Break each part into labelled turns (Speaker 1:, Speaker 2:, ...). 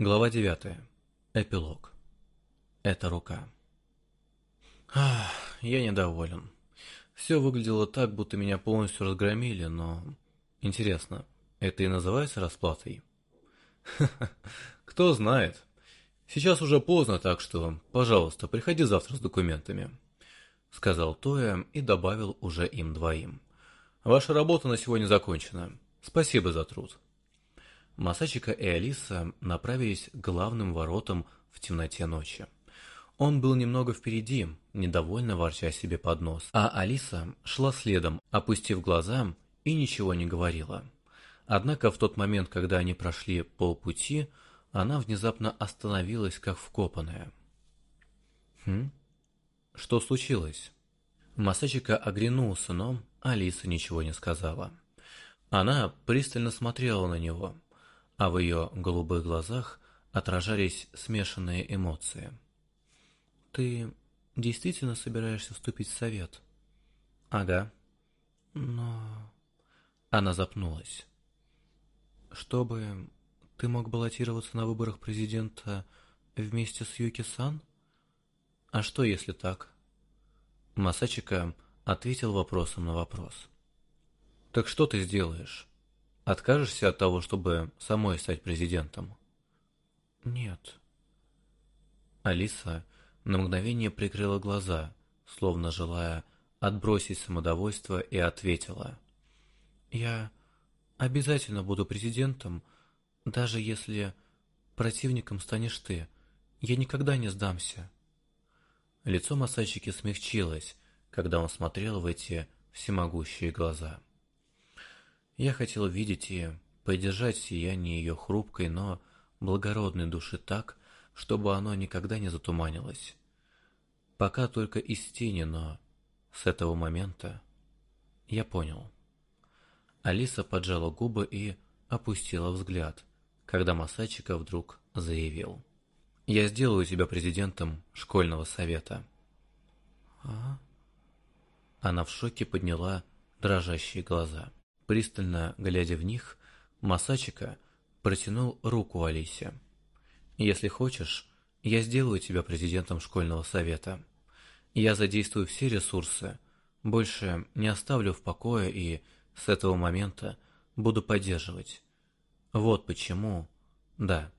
Speaker 1: Глава 9. Эпилог. Это рука. Ах, я недоволен. Все выглядело так, будто меня полностью разгромили, но... Интересно, это и называется расплатой? Кто знает. Сейчас уже поздно, так что, пожалуйста, приходи завтра с документами. Сказал Тоя и добавил уже им двоим. Ваша работа на сегодня закончена. Спасибо за труд. Масачика и Алиса направились к главным воротам в темноте ночи. Он был немного впереди, недовольно ворча себе под нос, а Алиса шла следом, опустив глаза и ничего не говорила. Однако в тот момент, когда они прошли полпути, она внезапно остановилась, как вкопанная. «Хм? Что случилось?» Масачика оглянулся, но Алиса ничего не сказала. Она пристально смотрела на него – а в ее голубых глазах отражались смешанные эмоции. «Ты действительно собираешься вступить в совет?» «Ага». «Но...» Она запнулась. «Чтобы ты мог баллотироваться на выборах президента вместе с Юки-сан?» «А что, если так?» Масачика ответил вопросом на вопрос. «Так что ты сделаешь?» Откажешься от того, чтобы самой стать президентом? Нет. Алиса на мгновение прикрыла глаза, словно желая отбросить самодовольство, и ответила. Я обязательно буду президентом, даже если противником станешь ты. Я никогда не сдамся. Лицо Масачики смягчилось, когда он смотрел в эти всемогущие глаза. Я хотел видеть ее, поддержать сияние ее хрупкой, но благородной души так, чтобы оно никогда не затуманилось. Пока только из тени, но с этого момента я понял. Алиса поджала губы и опустила взгляд, когда Масачика вдруг заявил. «Я сделаю тебя президентом школьного совета». «А?» Она в шоке подняла дрожащие глаза. Пристально глядя в них, Масачика протянул руку Алисе. «Если хочешь, я сделаю тебя президентом школьного совета. Я задействую все ресурсы, больше не оставлю в покое и с этого момента буду поддерживать. Вот почему... Да,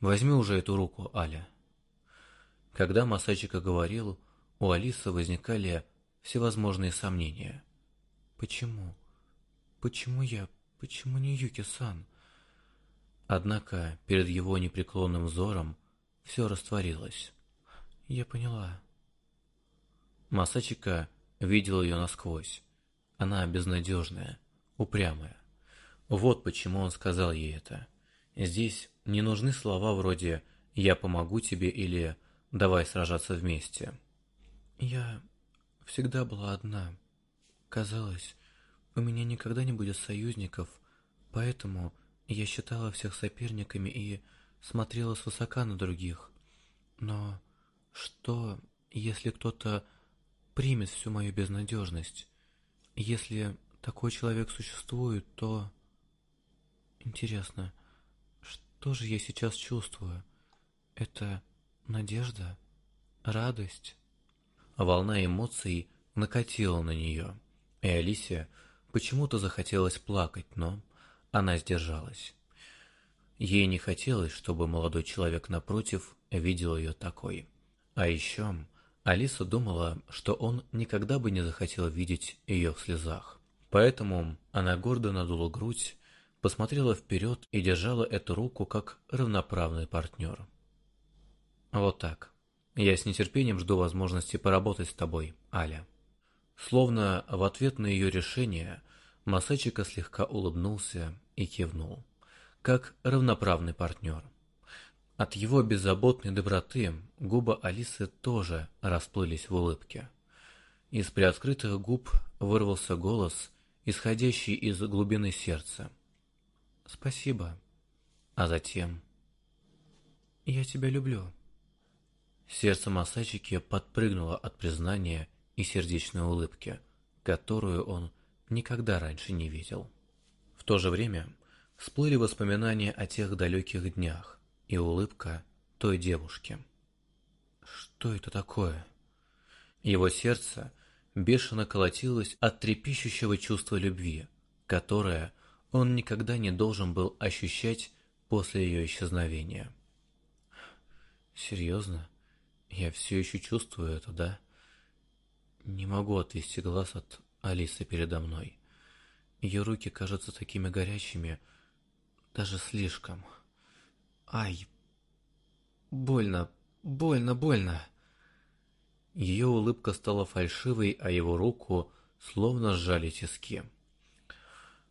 Speaker 1: возьми уже эту руку, Аля». Когда Масачика говорил, у Алисы возникали всевозможные сомнения. «Почему?» Почему я? Почему не Юки-сан? Однако перед его непреклонным взором все растворилось. Я поняла. Масачика видел ее насквозь. Она безнадежная, упрямая. Вот почему он сказал ей это. Здесь не нужны слова вроде «я помогу тебе» или «давай сражаться вместе». Я всегда была одна. Казалось, у меня никогда не будет союзников, поэтому я считала всех соперниками и смотрела свысока на других. Но что, если кто-то примет всю мою безнадежность? Если такой человек существует, то... Интересно, что же я сейчас чувствую? Это надежда? Радость? Волна эмоций накатила на нее, и Алисия Почему-то захотелось плакать, но она сдержалась. Ей не хотелось, чтобы молодой человек напротив видел ее такой. А еще Алиса думала, что он никогда бы не захотел видеть ее в слезах. Поэтому она гордо надула грудь, посмотрела вперед и держала эту руку как равноправный партнер. Вот так. Я с нетерпением жду возможности поработать с тобой, Аля. Словно в ответ на ее решение, Масачика слегка улыбнулся и кивнул, как равноправный партнер. От его беззаботной доброты губы Алисы тоже расплылись в улыбке. Из приоткрытых губ вырвался голос, исходящий из глубины сердца. «Спасибо». А затем... «Я тебя люблю». Сердце Масачики подпрыгнуло от признания и сердечной улыбки, которую он никогда раньше не видел. В то же время всплыли воспоминания о тех далеких днях, и улыбка той девушки. Что это такое? Его сердце бешено колотилось от трепещущего чувства любви, которое он никогда не должен был ощущать после ее исчезновения. Серьезно? Я все еще чувствую это, да? Не могу отвести глаз от Алисы передо мной. Ее руки кажутся такими горячими, даже слишком. Ай, больно, больно, больно. Ее улыбка стала фальшивой, а его руку словно сжали тиски.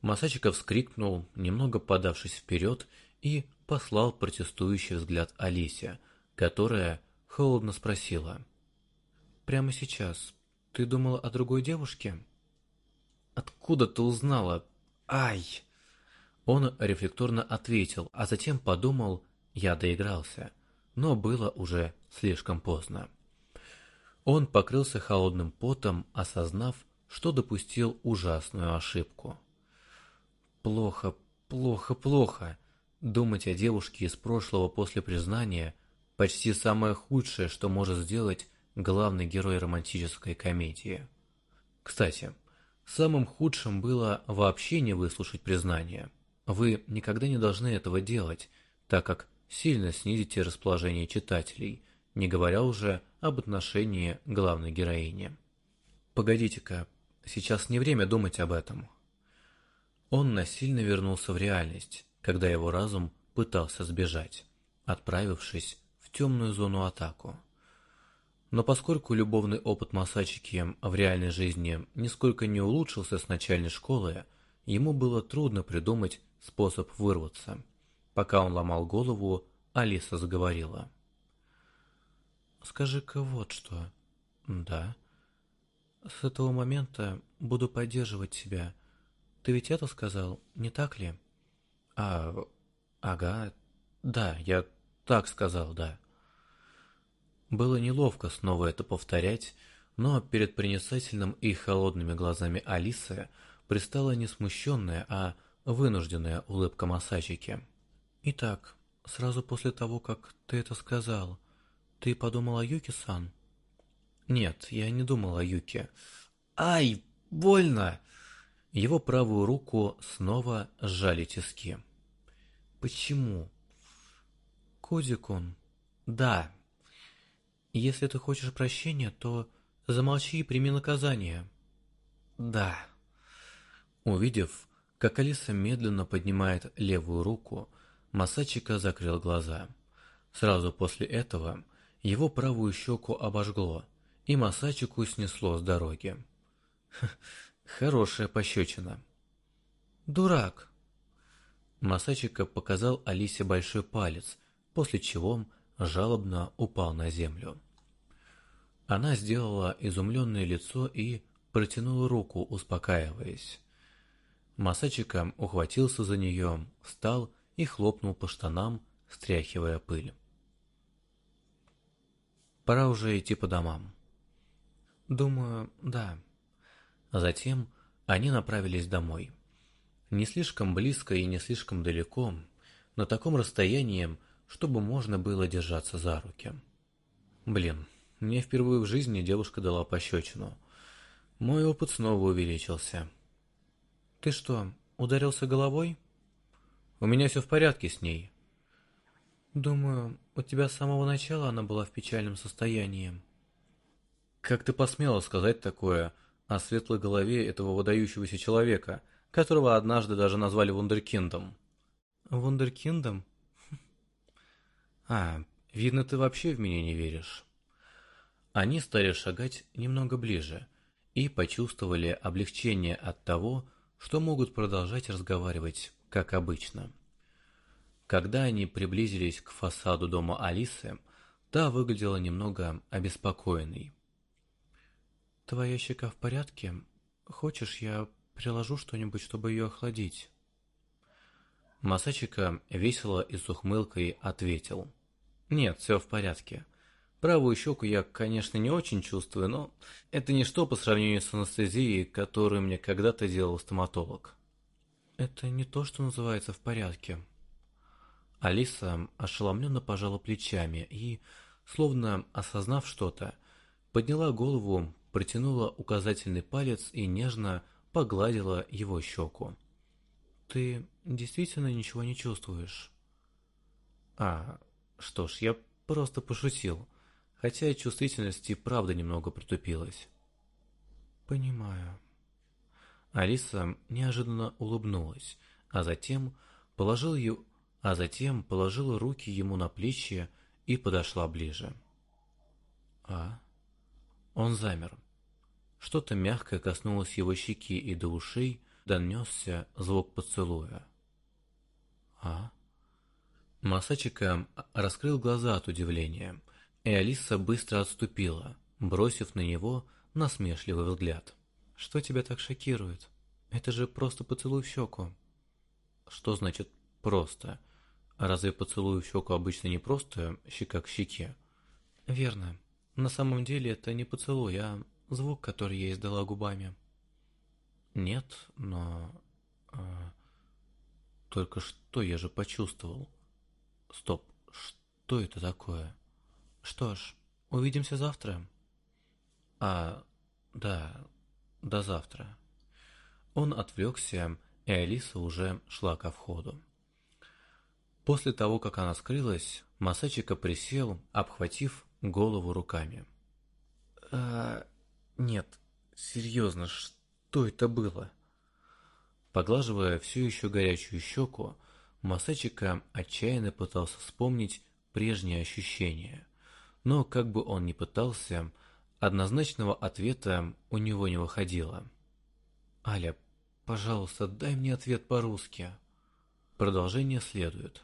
Speaker 1: Масачиков вскрикнул, немного подавшись вперед, и послал протестующий взгляд Алисе, которая холодно спросила. «Прямо сейчас ты думала о другой девушке?» «Откуда ты узнала? Ай!» Он рефлекторно ответил, а затем подумал, я доигрался, но было уже слишком поздно. Он покрылся холодным потом, осознав, что допустил ужасную ошибку. Плохо, плохо, плохо. Думать о девушке из прошлого после признания – Почти самое худшее, что может сделать главный герой романтической комедии. Кстати, самым худшим было вообще не выслушать признание. Вы никогда не должны этого делать, так как сильно снизите расположение читателей, не говоря уже об отношении главной героини. Погодите-ка, сейчас не время думать об этом. Он насильно вернулся в реальность, когда его разум пытался сбежать, отправившись темную зону атаку. Но поскольку любовный опыт Масачики в реальной жизни нисколько не улучшился с начальной школы, ему было трудно придумать способ вырваться. Пока он ломал голову, Алиса заговорила. «Скажи-ка вот что». «Да». «С этого момента буду поддерживать тебя. Ты ведь это сказал, не так ли?» «А... ага. Да, я так сказал, да». Было неловко снова это повторять, но перед проницательным и холодными глазами Алисы пристала не смущенная, а вынужденная улыбка Масачики. «Итак, сразу после того, как ты это сказал, ты подумал о Юки-сан?» «Нет, я не думал о Юке». «Ай, больно!» Его правую руку снова сжали тиски. «Почему?» «Кодикун». «Да, если ты хочешь прощения, то замолчи и прими наказание. Да. Увидев, как Алиса медленно поднимает левую руку, Масачика закрыл глаза. Сразу после этого его правую щеку обожгло, и Масачику снесло с дороги. Хорошая пощечина. Дурак. Масачика показал Алисе большой палец, после чего жалобно упал на землю. Она сделала изумленное лицо и протянула руку, успокаиваясь. Масачика ухватился за нее, встал и хлопнул по штанам, стряхивая пыль. Пора уже идти по домам. Думаю, да. Затем они направились домой. Не слишком близко и не слишком далеко, на таком расстоянии, чтобы можно было держаться за руки. Блин, мне впервые в жизни девушка дала пощечину. Мой опыт снова увеличился. «Ты что, ударился головой?» «У меня все в порядке с ней». «Думаю, у тебя с самого начала она была в печальном состоянии». «Как ты посмела сказать такое о светлой голове этого выдающегося человека, которого однажды даже назвали вундеркиндом?» «Вундеркиндом?» «А, видно, ты вообще в меня не веришь». Они стали шагать немного ближе и почувствовали облегчение от того, что могут продолжать разговаривать, как обычно. Когда они приблизились к фасаду дома Алисы, та выглядела немного обеспокоенной. «Твоя щека в порядке? Хочешь, я приложу что-нибудь, чтобы ее охладить?» Масачика весело и с ухмылкой ответил. «Нет, все в порядке. Правую щеку я, конечно, не очень чувствую, но это ничто по сравнению с анестезией, которую мне когда-то делал стоматолог. Это не то, что называется в порядке. Алиса ошеломленно пожала плечами и, словно осознав что-то, подняла голову, протянула указательный палец и нежно погладила его щеку. «Ты действительно ничего не чувствуешь?» «А, что ж, я просто пошутил, хотя чувствительность и правда немного притупилась». «Понимаю». Алиса неожиданно улыбнулась, а затем положила ее, а затем положила руки ему на плечи и подошла ближе. А? Он замер. Что-то мягкое коснулось его щеки, и до ушей донесся звук поцелуя. А? Масачика раскрыл глаза от удивления, и Алиса быстро отступила, бросив на него насмешливый взгляд. «Что тебя так шокирует? Это же просто поцелуй в щеку». «Что значит «просто»? Разве поцелуй в щеку обычно не просто щека к щеке?» «Верно. На самом деле это не поцелуй, а звук, который я издала губами». «Нет, но...» а... «Только что я же почувствовал?» «Стоп, что это такое?» «Что ж, увидимся завтра». «А, да, до завтра». Он отвлекся, и Алиса уже шла ко входу. После того, как она скрылась, Масачика присел, обхватив голову руками. «А... нет, серьезно, что это было?» Поглаживая все еще горячую щеку, Масачика отчаянно пытался вспомнить прежние ощущения. Но как бы он ни пытался, однозначного ответа у него не выходило. «Аля, пожалуйста, дай мне ответ по-русски». Продолжение следует.